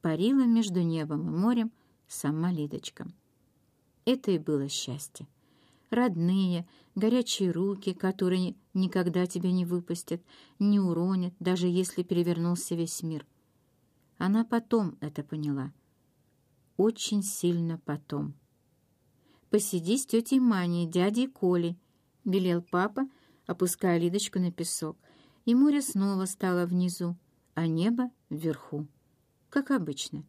парила между небом и морем сама Лидочка. Это и было счастье. Родные, горячие руки, которые никогда тебя не выпустят, не уронят, даже если перевернулся весь мир. Она потом это поняла. Очень сильно потом. «Посиди с тетей Маней, дядей Колей», — велел папа, опуская Лидочку на песок. И море снова стало внизу, а небо вверху, как обычно.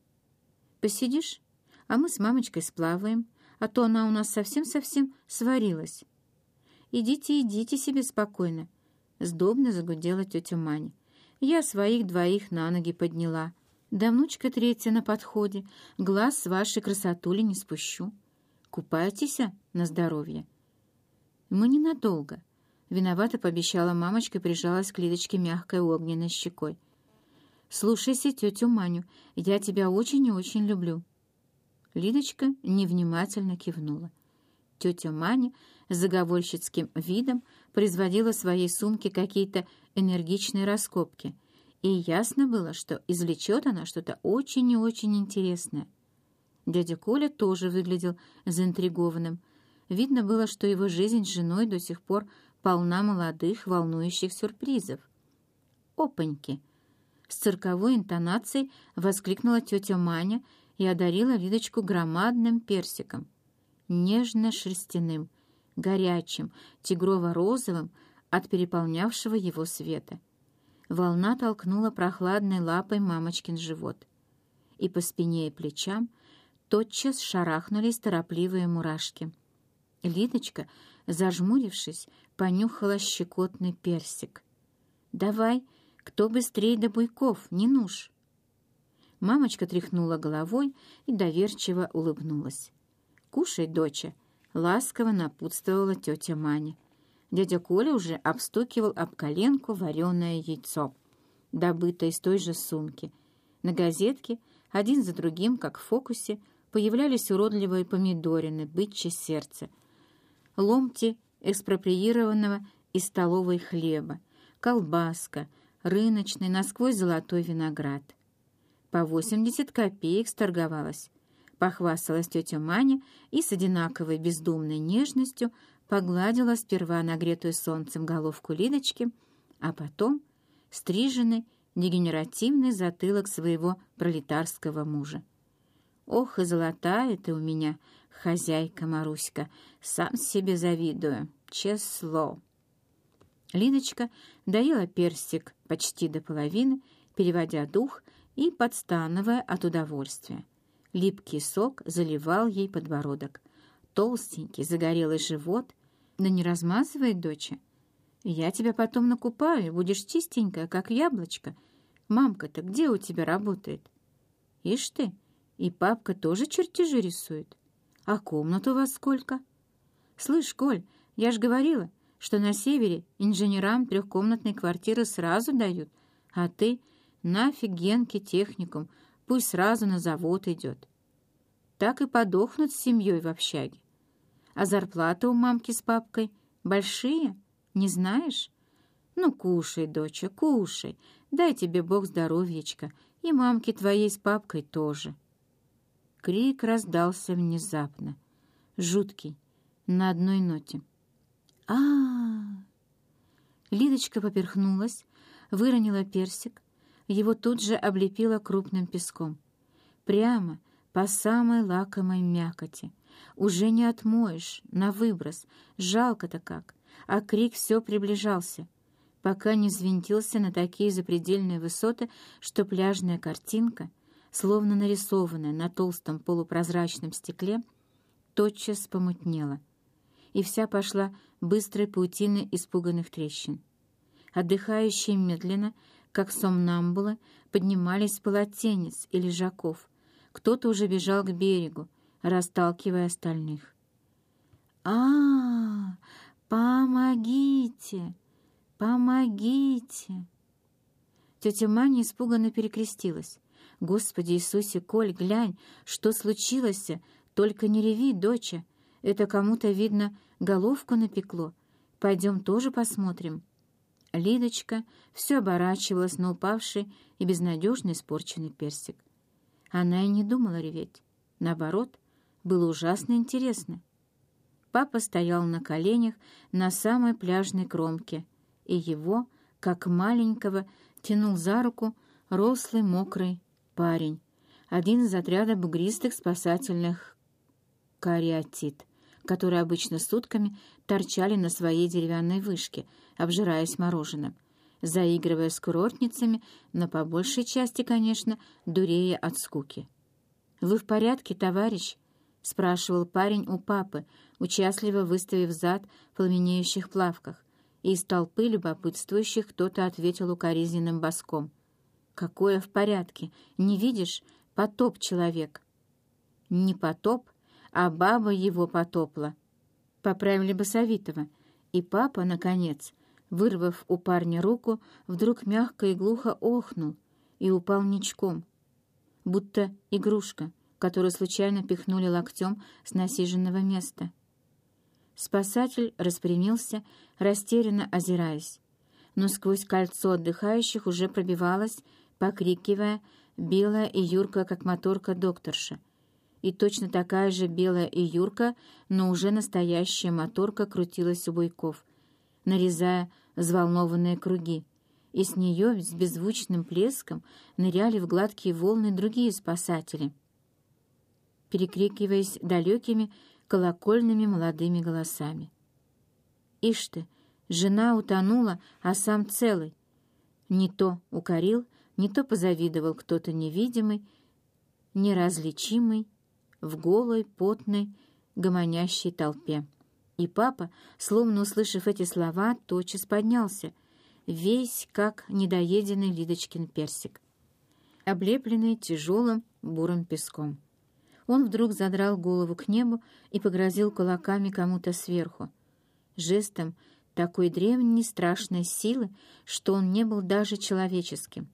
«Посидишь, а мы с мамочкой сплаваем, а то она у нас совсем-совсем сварилась». «Идите, идите себе спокойно», — сдобно загудела тетя Маня. «Я своих двоих на ноги подняла. Да внучка третья на подходе, глаз с вашей красотули не спущу». Купайтесь на здоровье». «Мы ненадолго», — виновато пообещала мамочка и прижалась к Лидочке мягкой огненной щекой. «Слушайся тетю Маню, я тебя очень и очень люблю». Лидочка невнимательно кивнула. Тетя Маня заговорщицким видом производила в своей сумке какие-то энергичные раскопки, и ясно было, что извлечет она что-то очень и очень интересное — Дядя Коля тоже выглядел заинтригованным. Видно было, что его жизнь с женой до сих пор полна молодых, волнующих сюрпризов. «Опаньки!» С цирковой интонацией воскликнула тетя Маня и одарила Лидочку громадным персиком. Нежно-шерстяным, горячим, тигрово-розовым от переполнявшего его света. Волна толкнула прохладной лапой мамочкин живот. И по спине и плечам — тотчас шарахнулись торопливые мурашки. Лидочка, зажмурившись, понюхала щекотный персик. «Давай, кто быстрее до буйков, не нуж!» Мамочка тряхнула головой и доверчиво улыбнулась. «Кушай, доча!» — ласково напутствовала тетя Маня. Дядя Коля уже обстукивал об коленку вареное яйцо, добытое из той же сумки. На газетке, один за другим, как в фокусе, появлялись уродливые помидорины, бычье сердце, ломти экспроприированного из столовой хлеба, колбаска, рыночный, насквозь золотой виноград. По 80 копеек сторговалась. Похвасталась тетя Маня и с одинаковой бездумной нежностью погладила сперва нагретую солнцем головку Лидочки, а потом стриженный дегенеративный затылок своего пролетарского мужа. Ох, и золотая ты у меня, хозяйка Маруська, сам себе завидую, число. Лидочка доела перстик почти до половины, переводя дух и подстановая от удовольствия. Липкий сок заливал ей подбородок. Толстенький, загорелый живот. Да не размазывает, доча. Я тебя потом накупаю, будешь чистенькая, как яблочко. Мамка-то где у тебя работает? Ишь ты, и папка тоже чертежи рисует. А комнат у вас сколько? Слышь, Коль, я ж говорила, что на севере инженерам трехкомнатные квартиры сразу дают, а ты нафиг Генке техникум, пусть сразу на завод идет. Так и подохнут с семьей в общаге. А зарплата у мамки с папкой большие, не знаешь? Ну, кушай, доча, кушай, дай тебе Бог здоровьечка, и мамке твоей с папкой тоже. Крик раздался внезапно, жуткий, на одной ноте. А, Лидочка поперхнулась, выронила персик, его тут же облепила крупным песком. Прямо по самой лакомой мякоти. Уже не отмоешь, на выброс, жалко-то как. А крик все приближался, пока не взвинтился на такие запредельные высоты, что пляжная картинка — словно нарисованная на толстом полупрозрачном стекле, тотчас помутнела, и вся пошла быстрой паутиной испуганных трещин. Отдыхающие медленно, как сомнамбулы, поднимались полотенец и лежаков. Кто-то уже бежал к берегу, расталкивая остальных. -а, -а Помогите! Помогите!» Тетя Маня испуганно перекрестилась. Господи Иисусе, Коль, глянь, что случилось? Только не реви, доча. Это кому-то, видно, головку напекло. Пойдем тоже посмотрим». Лидочка все оборачивалась на упавший и безнадежно испорченный персик. Она и не думала реветь. Наоборот, было ужасно интересно. Папа стоял на коленях на самой пляжной кромке, и его, как маленького, тянул за руку рослый мокрый парень, один из отряда бугристых спасательных кариатит, которые обычно сутками торчали на своей деревянной вышке, обжираясь мороженым, заигрывая с курортницами, но по большей части, конечно, дурея от скуки. «Вы в порядке, товарищ?» — спрашивал парень у папы, участливо выставив зад в пламенеющих плавках, и из толпы любопытствующих кто-то ответил укоризненным боском. «Какое в порядке? Не видишь? Потоп человек». «Не потоп, а баба его потопла», — поправили Басовитова, и папа, наконец, вырвав у парня руку, вдруг мягко и глухо охнул и упал ничком, будто игрушка, которую случайно пихнули локтем с насиженного места. Спасатель распрямился, растерянно озираясь, но сквозь кольцо отдыхающих уже пробивалась, покрикивая, белая и юрка, как моторка докторша. И точно такая же белая и юрка, но уже настоящая моторка крутилась у буйков, нарезая взволнованные круги, и с нее с беззвучным плеском ныряли в гладкие волны другие спасатели, перекрикиваясь далекими колокольными молодыми голосами. «Ишь ты, жена утонула, а сам целый!» Не то укорил, не то позавидовал кто-то невидимый, неразличимый, в голой, потной, гомонящей толпе. И папа, словно услышав эти слова, тотчас поднялся, весь как недоеденный Лидочкин персик, облепленный тяжелым бурым песком. Он вдруг задрал голову к небу и погрозил кулаками кому-то сверху, жестом такой древней страшной силы, что он не был даже человеческим.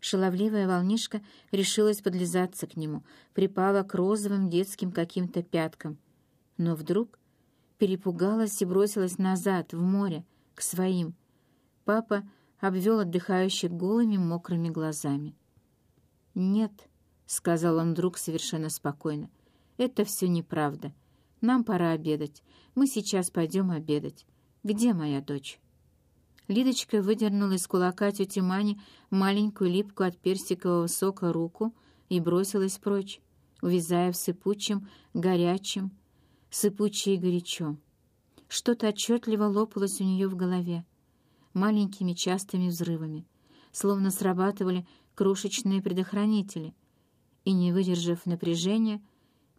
Шаловливая волнишка решилась подлизаться к нему, припала к розовым детским каким-то пяткам. Но вдруг перепугалась и бросилась назад, в море, к своим. Папа обвел отдыхающих голыми мокрыми глазами. «Нет», — сказал он вдруг совершенно спокойно, — «это все неправда. Нам пора обедать. Мы сейчас пойдем обедать. Где моя дочь?» Лидочка выдернула из кулака тети Мани маленькую липкую от персикового сока руку и бросилась прочь, увязая в сыпучем, горячем, сыпучее и горячо. Что-то отчетливо лопалось у нее в голове, маленькими частыми взрывами, словно срабатывали крошечные предохранители, и, не выдержав напряжения,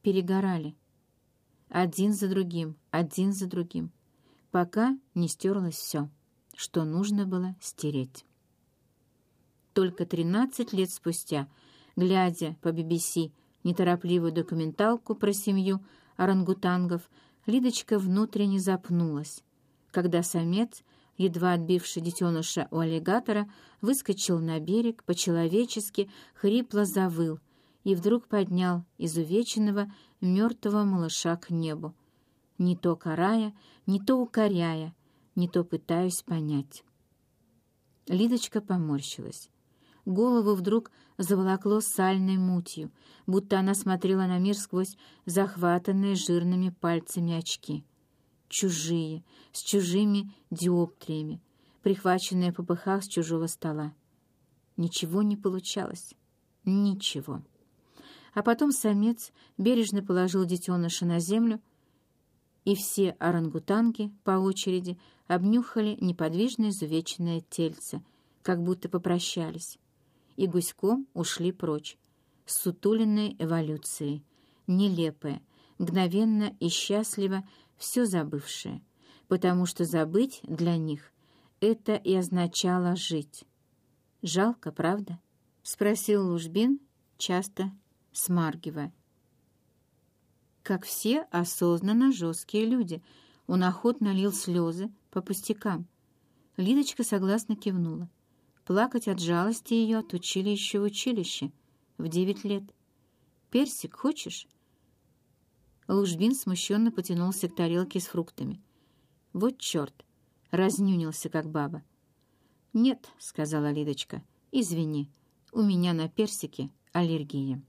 перегорали. Один за другим, один за другим, пока не стерлось все, что нужно было стереть. Только 13 лет спустя, глядя по BBC неторопливую документалку про семью орангутангов, Лидочка внутренне запнулась, когда самец, едва отбивший детеныша у аллигатора, выскочил на берег, по-человечески хрипло завыл и вдруг поднял изувеченного мертвого малыша к небу, не то карая, не то укоряя, не то пытаясь понять. Лидочка поморщилась голову вдруг заволокло сальной мутью, будто она смотрела на мир сквозь захватанные жирными пальцами очки. Чужие, с чужими диоптриями, прихваченные по пыхах с чужого стола. Ничего не получалось. Ничего. А потом самец бережно положил детеныша на землю, и все орангутанги по очереди обнюхали неподвижное изувеченное тельце, как будто попрощались и гуськом ушли прочь, сутуленной эволюцией, нелепое, мгновенно и счастливо все забывшее, потому что забыть для них это и означало жить. «Жалко, правда?» — спросил Лужбин, часто смаргивая. Как все осознанно жесткие люди, он охотно лил слезы по пустякам. Лидочка согласно кивнула. Плакать от жалости ее отучили еще в училище, в девять лет. «Персик хочешь?» Лужбин смущенно потянулся к тарелке с фруктами. «Вот черт!» — разнюнился, как баба. «Нет», — сказала Лидочка, — «извини, у меня на персике аллергия».